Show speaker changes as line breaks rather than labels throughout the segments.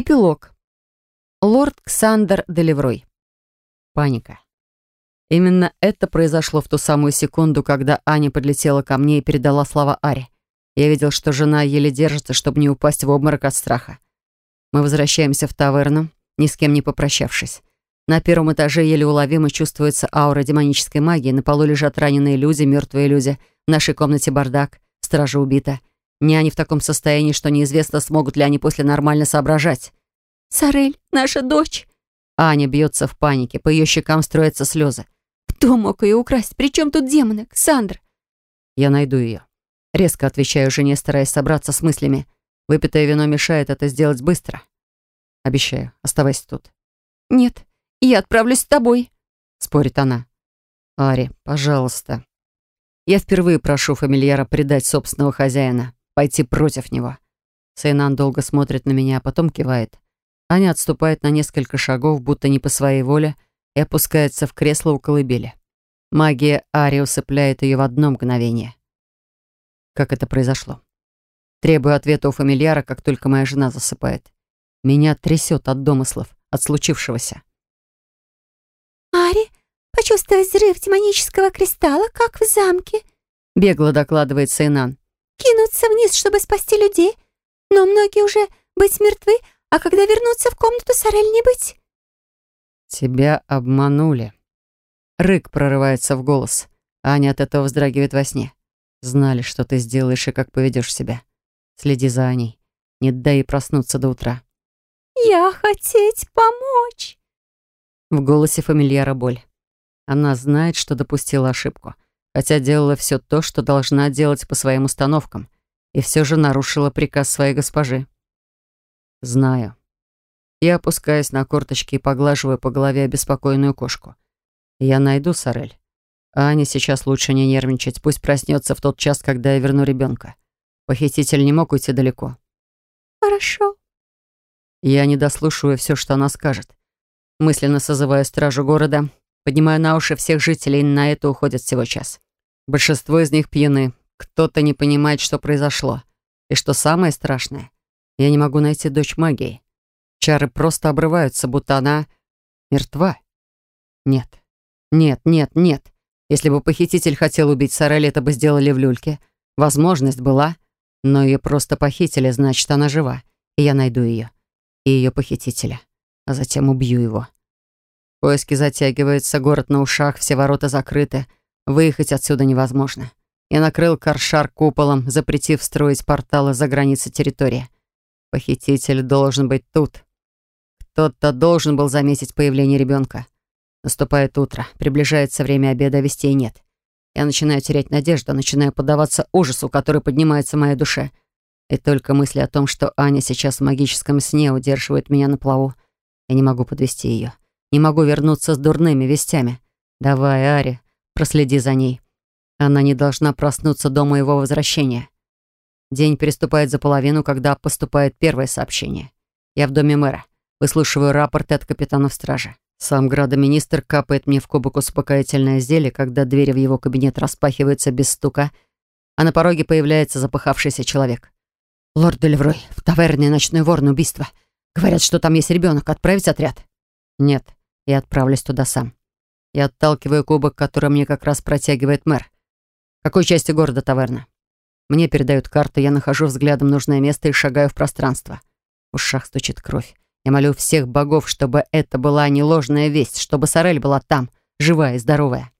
Эпилог. Лорд Ксандер Делеврой. Паника. Именно это произошло в ту самую секунду, когда Аня подлетела ко мне и передала слова Аре. Я видел, что жена еле держится, чтобы не упасть в обморок от страха. Мы возвращаемся в таверну, ни с кем не попрощавшись. На первом этаже еле уловимо чувствуется аура демонической магии. На полу лежат раненые люди, мертвые люди. В нашей комнате бардак, стража убита. Не они в таком состоянии, что неизвестно, смогут ли они после нормально соображать.
«Сарель, наша дочь!»
Аня бьется в панике, по ее щекам строятся слезы.
«Кто мог ее украсть? Причем тут демоны? Ксандр?
«Я найду ее». Резко отвечаю жене, стараясь собраться с мыслями. Выпитое вино мешает это сделать быстро. Обещаю, оставайся тут.
«Нет, я отправлюсь с тобой», —
спорит она. «Ари, пожалуйста». Я впервые прошу фамильяра предать собственного хозяина пойти против него. Сейнан долго смотрит на меня, а потом кивает. Аня отступает на несколько шагов, будто не по своей воле, и опускается в кресло у колыбели. Магия Ари усыпляет ее в одно мгновение. Как это произошло? Требую ответа у фамильяра, как только моя жена засыпает. Меня трясет от домыслов, от случившегося.
«Ари, почувствовать взрыв демонического кристалла, как в замке», —
бегло докладывает Сейнан
кинуться вниз, чтобы спасти людей, но многие уже быть мертвы, а когда вернутся в комнату, Сорель не быть».
«Тебя обманули». Рык прорывается в голос. Аня от этого вздрагивает во сне. «Знали, что ты сделаешь и как поведешь себя. Следи за Аней. Не дай ей проснуться до утра».
«Я хотеть помочь».
В голосе фамильяра боль. Она знает, что допустила ошибку хотя делала все то, что должна делать по своим установкам, и все же нарушила приказ своей госпожи. «Знаю». Я опускаюсь на корточки и поглаживаю по голове обеспокоенную кошку. «Я найду Сорель. А Ане сейчас лучше не нервничать, пусть проснется в тот час, когда я верну ребенка. Похититель не мог уйти далеко».
«Хорошо».
Я не дослушиваю все, что она скажет. Мысленно созываю стражу города, Поднимая на уши всех жителей, на это уходят всего час. Большинство из них пьяны. Кто-то не понимает, что произошло. И что самое страшное, я не могу найти дочь магии. Чары просто обрываются, будто она мертва. Нет, нет, нет, нет. Если бы похититель хотел убить Сорель, это бы сделали в люльке. Возможность была, но ее просто похитили, значит, она жива. И я найду ее. И ее похитителя. А затем убью его. Поиски затягиваются, город на ушах, все ворота закрыты. Выехать отсюда невозможно. Я накрыл коршар куполом, запретив строить порталы за границы территории. Похититель должен быть тут. Кто-то должен был заметить появление ребенка. Наступает утро, приближается время обеда, вестей нет. Я начинаю терять надежду, начинаю поддаваться ужасу, который поднимается в моей душе. И только мысли о том, что Аня сейчас в магическом сне удерживают меня на плаву. Я не могу подвести ее. Не могу вернуться с дурными вестями. Давай, Ари, проследи за ней. Она не должна проснуться до моего возвращения. День переступает за половину, когда поступает первое сообщение. Я в доме мэра. Выслушиваю рапорты от капитанов стражи. Сам градоминистр капает мне в кубок успокоительное зелье, когда двери в его кабинет распахиваются без стука, а на пороге появляется запыхавшийся человек. «Лорд Дельврой, в таверне ночной ворн убийство. Говорят, что там есть ребенок. Отправить отряд?» «Нет. Я отправлюсь туда сам. Я отталкиваю кубок, который мне как раз протягивает мэр. Какой части города таверна? Мне передают карту, я нахожу взглядом нужное место и шагаю в пространство. В ушах стучит кровь. Я молю всех богов, чтобы это была не ложная весть, чтобы Сорель была там, живая и здоровая.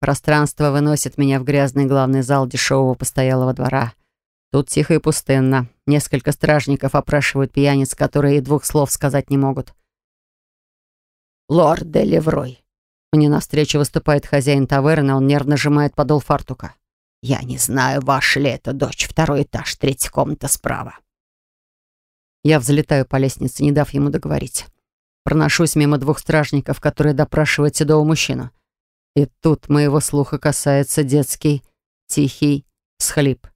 Пространство выносит меня в грязный главный зал дешевого постоялого двора. Тут тихо и пустынно. Несколько стражников опрашивают пьяниц, которые и двух слов сказать не могут лорд де Леврой. Мне навстречу выступает хозяин таверны, он нервно сжимает подол фартука. «Я не знаю, ваша ли это дочь, второй этаж, третья комната справа». Я взлетаю по лестнице, не дав ему договорить. Проношусь мимо двух стражников, которые допрашивают седого мужчину. И тут моего слуха касается детский, тихий схлип.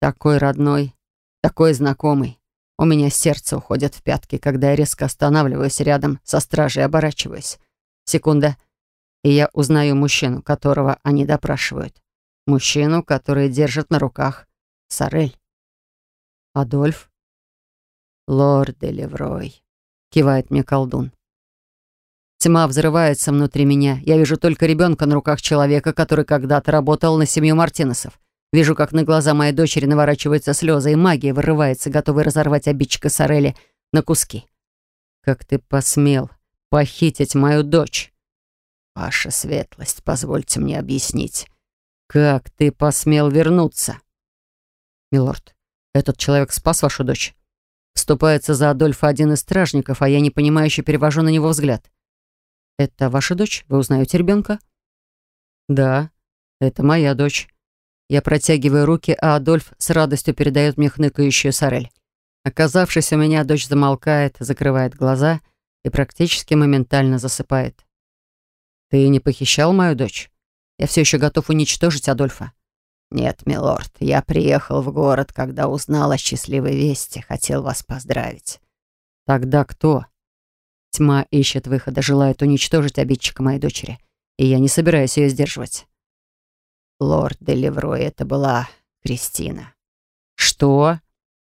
Такой родной, такой знакомый. У меня сердце уходит в пятки, когда я резко останавливаюсь рядом со стражей и оборачиваюсь. Секунда. И я узнаю мужчину, которого они допрашивают. Мужчину, который держит на руках Сорель. Адольф? Лорд Элеврой. Кивает мне колдун. Тьма взрывается внутри меня. Я вижу только ребенка на руках человека, который когда-то работал на семью Мартинесов. Вижу, как на глаза моей дочери наворачиваются слезы, и магия вырывается, готовая разорвать обидчика Сорели на куски. «Как ты посмел похитить мою дочь?» «Ваша светлость, позвольте мне объяснить. Как ты посмел вернуться?» «Милорд, этот человек спас вашу дочь?» Вступается за Адольфа один из стражников, а я непонимающе перевожу на него взгляд. «Это ваша дочь? Вы узнаете ребенка?» «Да, это моя дочь. Я протягиваю руки, а Адольф с радостью передает мне хныкающую сорель. Оказавшись у меня, дочь замолкает, закрывает глаза и практически моментально засыпает. «Ты не похищал мою дочь? Я все еще готов уничтожить Адольфа». «Нет, милорд, я приехал в город, когда узнал о счастливой вести, хотел вас поздравить». «Тогда кто?» Тьма ищет выхода, желает уничтожить обидчика моей дочери, и я не собираюсь ее сдерживать. Лорд де Леврой, это была Кристина. Что?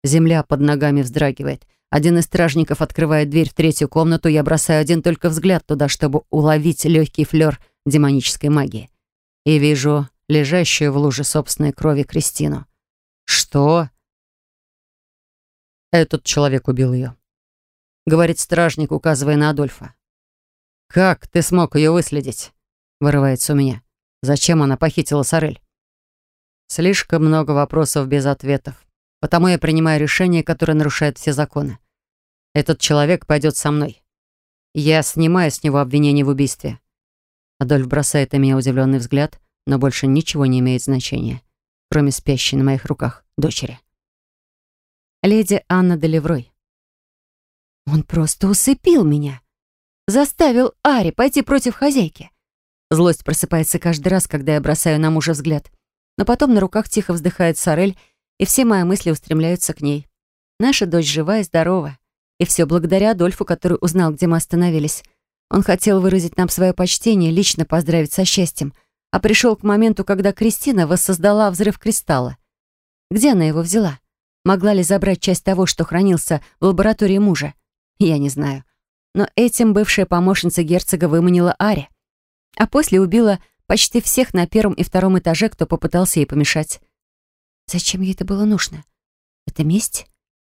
Земля под ногами вздрагивает. Один из стражников открывает дверь в третью комнату. Я бросаю один только взгляд туда, чтобы уловить легкий флер демонической магии. И вижу лежащую в луже собственной крови Кристину. Что? Этот человек убил ее. Говорит стражник, указывая на Адольфа. «Как ты смог ее выследить?» Вырывается у меня. Зачем она похитила Сорель? Слишком много вопросов без ответов. Потому я принимаю решение, которое нарушает все законы. Этот человек пойдет со мной. Я снимаю с него обвинение в убийстве. Адольф бросает на меня удивленный взгляд, но больше ничего не имеет значения, кроме спящей на моих руках дочери. Леди Анна Делеврой. Он просто усыпил меня. Заставил Ари пойти против хозяйки. Злость просыпается каждый раз, когда я бросаю на мужа взгляд. Но потом на руках тихо вздыхает Сорель, и все мои мысли устремляются к ней. Наша дочь жива и здорова. И все благодаря Адольфу, который узнал, где мы остановились. Он хотел выразить нам свое почтение, лично поздравить со счастьем, а пришел к моменту, когда Кристина воссоздала взрыв кристалла. Где она его взяла? Могла ли забрать часть того, что хранился в лаборатории мужа? Я не знаю. Но этим бывшая помощница герцога выманила Ари а после убила почти всех на первом и втором этаже, кто попытался ей помешать. Зачем ей это было нужно? Это месть?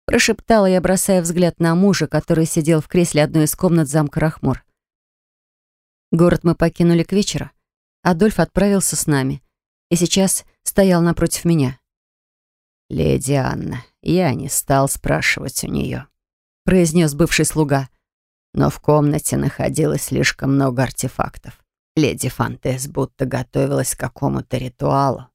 Прошептала я, бросая взгляд на мужа, который сидел в кресле одной из комнат замка Рахмур. Город мы покинули к вечеру. Адольф отправился с нами и сейчас стоял напротив меня. «Леди Анна, я не стал спрашивать у нее», — произнес бывший слуга. «Но в комнате находилось слишком много артефактов. Леди Фантес будто готовилась к какому-то ритуалу.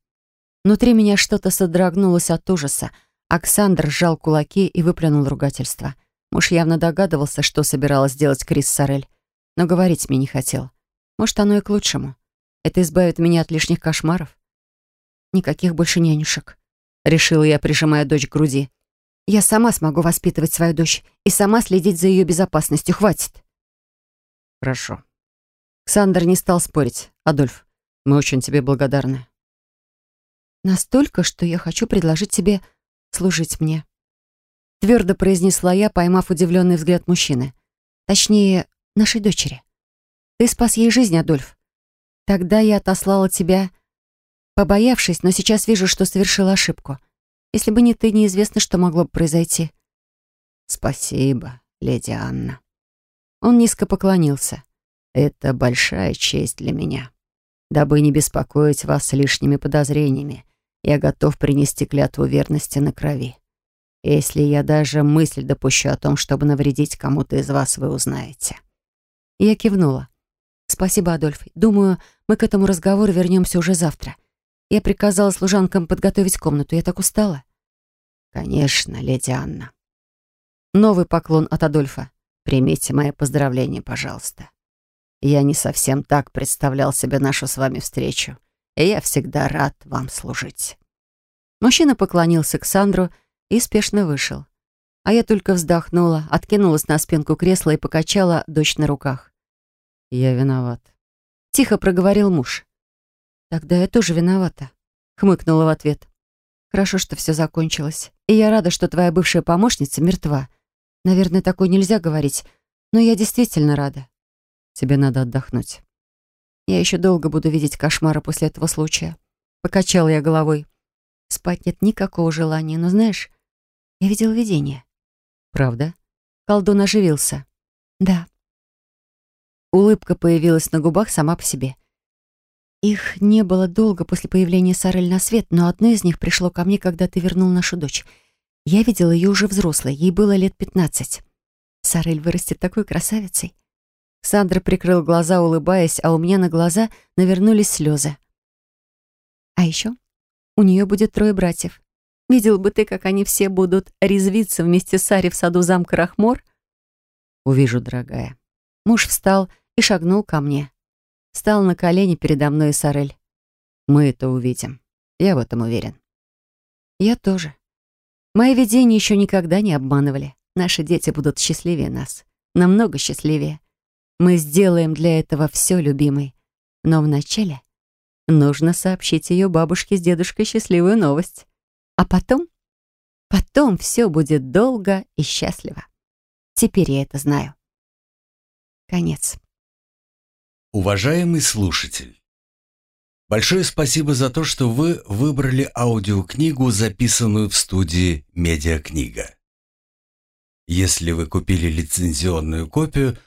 Внутри меня что-то содрогнулось от ужаса. Оксандр сжал кулаки и выплюнул ругательство. Муж явно догадывался, что собиралась делать Крис Сорель, но говорить мне не хотел. Может, оно и к лучшему. Это избавит меня от лишних кошмаров. Никаких больше нянюшек. Решила я, прижимая дочь к груди. Я сама смогу воспитывать свою дочь и сама следить за ее безопасностью. Хватит. Хорошо. Ксандр не стал спорить. «Адольф, мы очень тебе благодарны». «Настолько, что я хочу предложить тебе служить мне», — твердо произнесла я, поймав удивленный взгляд мужчины. «Точнее, нашей дочери. Ты спас ей жизнь, Адольф. Тогда я отослала тебя, побоявшись, но сейчас вижу, что совершила ошибку. Если бы не ты, неизвестно, что могло бы произойти». «Спасибо, леди Анна». Он низко поклонился. Это большая честь для меня. Дабы не беспокоить вас лишними подозрениями, я готов принести клятву верности на крови. Если я даже мысль допущу о том, чтобы навредить кому-то из вас, вы узнаете». Я кивнула. «Спасибо, Адольф. Думаю, мы к этому разговору вернемся уже завтра. Я приказала служанкам подготовить комнату. Я так устала». «Конечно, леди Анна». Новый поклон от Адольфа. «Примите мои поздравления, пожалуйста. Я не совсем так представлял себе нашу с вами встречу, и я всегда рад вам служить». Мужчина поклонился к Сандру и спешно вышел. А я только вздохнула, откинулась на спинку кресла и покачала дочь на руках. «Я виноват», — тихо проговорил муж. «Тогда я тоже виновата», — хмыкнула в ответ. «Хорошо, что все закончилось, и я рада, что твоя бывшая помощница мертва. Наверное, такое нельзя говорить, но я действительно рада. Тебе надо отдохнуть». «Я еще долго буду видеть кошмары после этого случая». Покачал я головой. Спать нет никакого желания, но знаешь, я видел видение. Правда? Колдун оживился. Да. Улыбка появилась на губах сама по себе. Их не было долго после появления Сарель на свет, но одно из них пришло ко мне, когда ты вернул нашу дочь. Я видела ее уже взрослой, ей было лет пятнадцать. Сарель вырастет такой красавицей. Сандра прикрыл глаза, улыбаясь, а у меня на глаза навернулись слезы. А еще у нее будет трое братьев. Видел бы ты, как они все будут резвиться вместе с Ари в саду замка Рахмор? Увижу, дорогая. Муж встал и шагнул ко мне. Встал на колени передо мной и Сарель. Мы это увидим. Я в этом уверен. Я тоже. Мои видения еще никогда не обманывали. Наши дети будут счастливее нас. Намного счастливее. Мы сделаем для этого все, любимый. Но вначале нужно сообщить ее бабушке с дедушкой счастливую новость. А потом? Потом все будет долго и счастливо. Теперь я это знаю. Конец.
Уважаемый слушатель, большое спасибо за то, что вы выбрали аудиокнигу, записанную в студии «Медиакнига». Если вы купили лицензионную копию –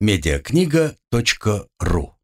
медиакнига.ру